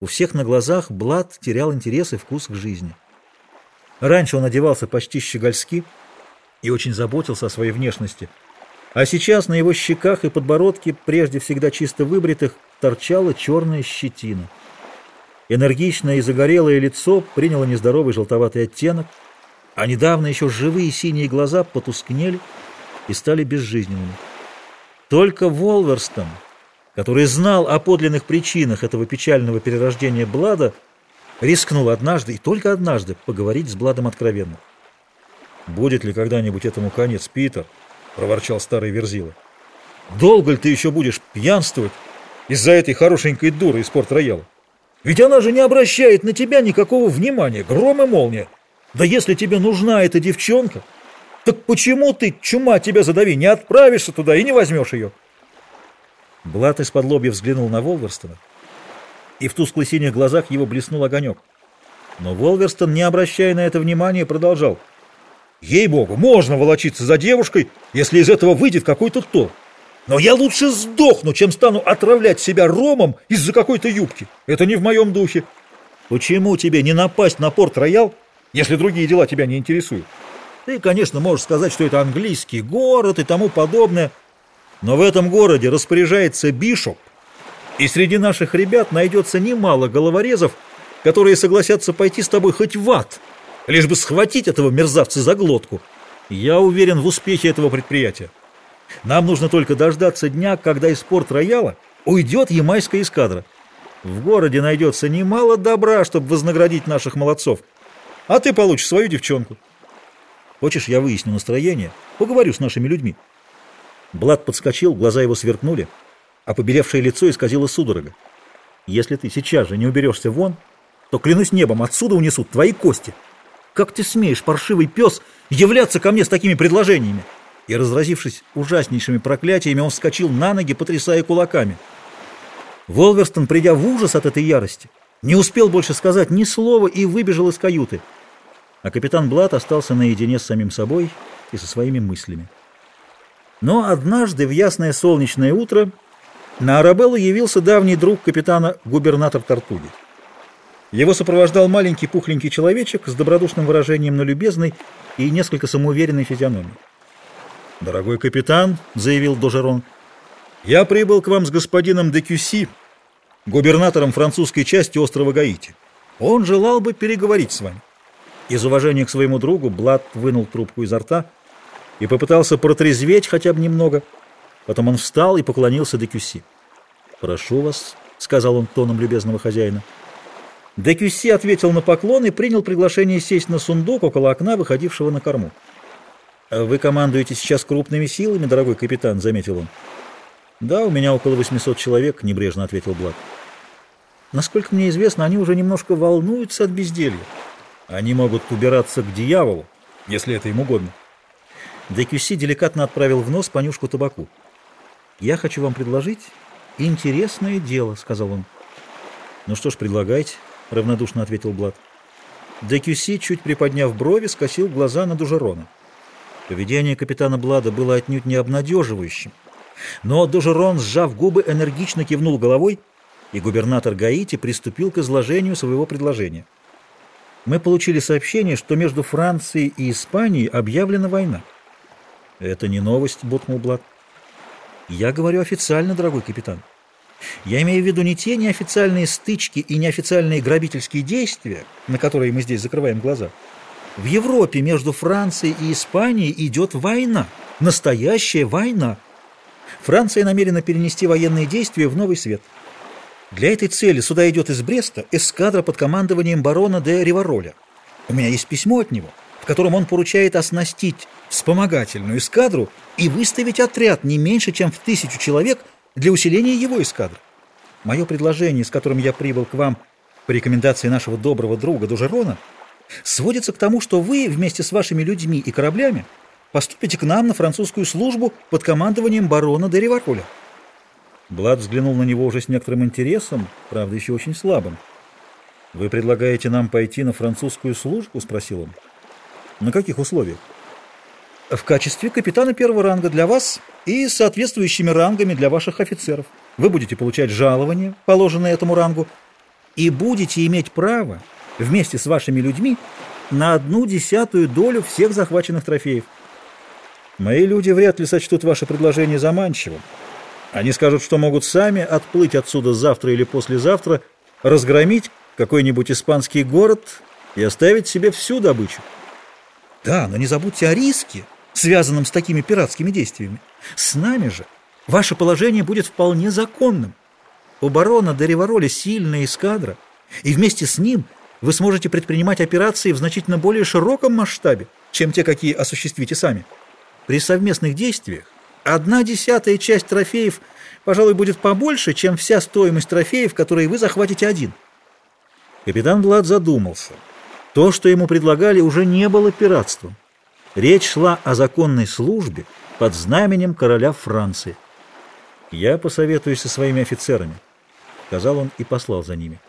У всех на глазах Блад терял интерес и вкус к жизни. Раньше он одевался почти щегольски и очень заботился о своей внешности, а сейчас на его щеках и подбородке, прежде всегда чисто выбритых, торчала черная щетина. Энергичное и загорелое лицо приняло нездоровый желтоватый оттенок, а недавно еще живые синие глаза потускнели и стали безжизненными. Только Волверстон, который знал о подлинных причинах этого печального перерождения Блада, рискнул однажды и только однажды поговорить с Бладом откровенно. «Будет ли когда-нибудь этому конец, Питер?» — проворчал старый Верзила. «Долго ли ты еще будешь пьянствовать из-за этой хорошенькой дуры из порт-рояла? Ведь она же не обращает на тебя никакого внимания, гром и молния. Да если тебе нужна эта девчонка, так почему ты, чума тебя задави, не отправишься туда и не возьмешь ее?» Блат из-под лобья взглянул на Волверстона, и в тусклой синих глазах его блеснул огонек. Но Волверстон, не обращая на это внимания, продолжал. «Ей-богу, можно волочиться за девушкой, если из этого выйдет какой-то толк. Но я лучше сдохну, чем стану отравлять себя ромом из-за какой-то юбки. Это не в моем духе. Почему тебе не напасть на порт-роял, если другие дела тебя не интересуют? Ты, конечно, можешь сказать, что это английский город и тому подобное, но в этом городе распоряжается Бишоп, и среди наших ребят найдется немало головорезов, которые согласятся пойти с тобой хоть в ад, лишь бы схватить этого мерзавца за глотку. Я уверен в успехе этого предприятия. Нам нужно только дождаться дня, когда из порт-рояла уйдет ямайская эскадра. В городе найдется немало добра, чтобы вознаградить наших молодцов. А ты получишь свою девчонку. Хочешь, я выясню настроение? Поговорю с нашими людьми. Блад подскочил, глаза его сверкнули, а побелевшее лицо исказило судорога. Если ты сейчас же не уберешься вон, то, клянусь небом, отсюда унесут твои кости. Как ты смеешь, паршивый пес, являться ко мне с такими предложениями? И, разразившись ужаснейшими проклятиями, он вскочил на ноги, потрясая кулаками. Волверстон, придя в ужас от этой ярости, не успел больше сказать ни слова и выбежал из каюты. А капитан Блат остался наедине с самим собой и со своими мыслями. Но однажды в ясное солнечное утро на Арабеллу явился давний друг капитана, губернатор Тартуги. Его сопровождал маленький пухленький человечек с добродушным выражением на любезной и несколько самоуверенной физиономией. «Дорогой капитан», — заявил Дожерон, — «я прибыл к вам с господином де Кюси, губернатором французской части острова Гаити. Он желал бы переговорить с вами». Из уважения к своему другу Блад вынул трубку изо рта — и попытался протрезветь хотя бы немного. Потом он встал и поклонился Декюси. «Прошу вас», — сказал он тоном любезного хозяина. Декюси ответил на поклон и принял приглашение сесть на сундук около окна, выходившего на корму. «Вы командуете сейчас крупными силами, дорогой капитан», — заметил он. «Да, у меня около 800 человек», — небрежно ответил Блад. «Насколько мне известно, они уже немножко волнуются от безделья. Они могут убираться к дьяволу, если это им угодно». Декюси деликатно отправил в нос понюшку табаку. «Я хочу вам предложить интересное дело», — сказал он. «Ну что ж, предлагайте», — равнодушно ответил Блад. Декюси, чуть приподняв брови, скосил глаза на Дужерона. Поведение капитана Блада было отнюдь не обнадеживающим. Но Дужерон, сжав губы, энергично кивнул головой, и губернатор Гаити приступил к изложению своего предложения. Мы получили сообщение, что между Францией и Испанией объявлена война. «Это не новость», — буркнул Блад. «Я говорю официально, дорогой капитан. Я имею в виду не те неофициальные стычки и неофициальные грабительские действия, на которые мы здесь закрываем глаза. В Европе между Францией и Испанией идет война. Настоящая война. Франция намерена перенести военные действия в новый свет. Для этой цели сюда идет из Бреста эскадра под командованием барона де Ривароля. У меня есть письмо от него, в котором он поручает оснастить вспомогательную эскадру и выставить отряд не меньше, чем в тысячу человек для усиления его эскадры. Мое предложение, с которым я прибыл к вам по рекомендации нашего доброго друга Дужерона, сводится к тому, что вы вместе с вашими людьми и кораблями поступите к нам на французскую службу под командованием барона де Ривароля. Блад взглянул на него уже с некоторым интересом, правда, еще очень слабым. «Вы предлагаете нам пойти на французскую службу?» — спросил он. «На каких условиях?» в качестве капитана первого ранга для вас и соответствующими рангами для ваших офицеров. Вы будете получать жалование, положенное этому рангу, и будете иметь право вместе с вашими людьми на одну десятую долю всех захваченных трофеев. Мои люди вряд ли сочтут ваше предложение заманчивым. Они скажут, что могут сами отплыть отсюда завтра или послезавтра, разгромить какой-нибудь испанский город и оставить себе всю добычу. Да, но не забудьте о риске, связанном с такими пиратскими действиями. С нами же ваше положение будет вполне законным. У барона де Ривароли сильная эскадра, и вместе с ним вы сможете предпринимать операции в значительно более широком масштабе, чем те, какие осуществите сами. При совместных действиях одна десятая часть трофеев, пожалуй, будет побольше, чем вся стоимость трофеев, которые вы захватите один. Капитан Блад задумался. То, что ему предлагали, уже не было пиратством. Речь шла о законной службе под знаменем короля Франции. «Я посоветуюсь со своими офицерами», — сказал он и послал за ними.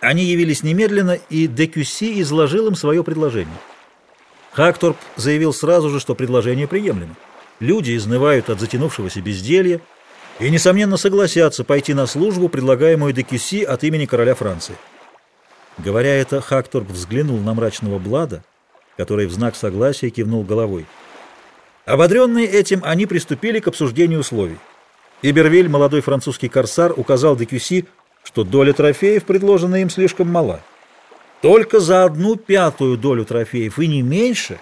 Они явились немедленно, и Декюси изложил им свое предложение. Хакторп заявил сразу же, что предложение приемлемо. Люди изнывают от затянувшегося безделья и, несомненно, согласятся пойти на службу, предлагаемую Декюси от имени короля Франции. Говоря это, Хакторп взглянул на мрачного Блада, который в знак согласия кивнул головой. Ободренные этим, они приступили к обсуждению условий. Ибервиль, молодой французский корсар, указал Декюси, что доля трофеев, предложенная им, слишком мала. Только за одну пятую долю трофеев и не меньше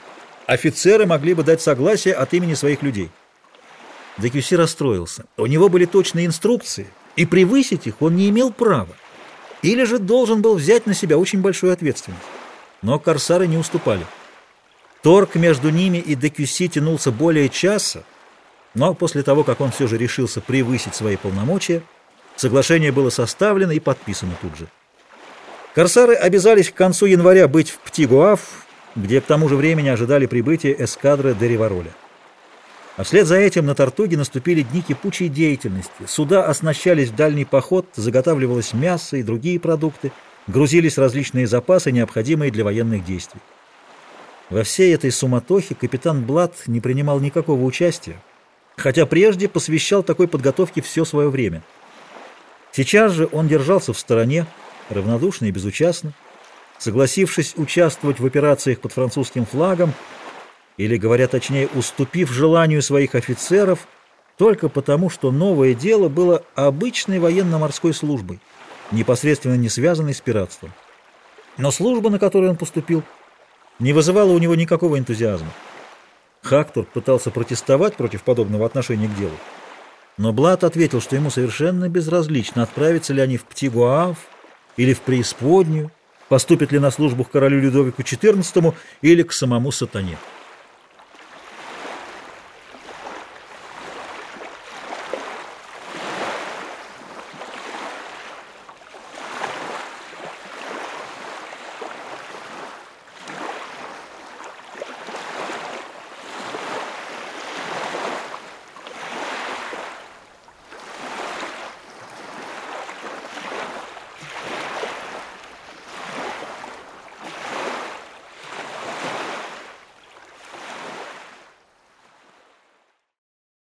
офицеры могли бы дать согласие от имени своих людей. Декюси расстроился. У него были точные инструкции, и превысить их он не имел права. Или же должен был взять на себя очень большую ответственность. Но корсары не уступали. Торг между ними и Декюси тянулся более часа, но после того, как он все же решился превысить свои полномочия, Соглашение было составлено и подписано тут же. Корсары обязались к концу января быть в Птигуав, где к тому же времени ожидали прибытия эскадры Деривароля. А вслед за этим на Тартуге наступили дни кипучей деятельности. Суда оснащались в дальний поход, заготавливалось мясо и другие продукты, грузились различные запасы, необходимые для военных действий. Во всей этой суматохе капитан Блад не принимал никакого участия, хотя прежде посвящал такой подготовке все свое время – Сейчас же он держался в стороне, равнодушно и безучастно, согласившись участвовать в операциях под французским флагом, или, говоря точнее, уступив желанию своих офицеров, только потому, что новое дело было обычной военно-морской службой, непосредственно не связанной с пиратством. Но служба, на которую он поступил, не вызывала у него никакого энтузиазма. Хактор пытался протестовать против подобного отношения к делу, но Блад ответил, что ему совершенно безразлично, отправятся ли они в Птигуав или в преисподнюю, поступят ли на службу к королю Людовику XIV или к самому сатане.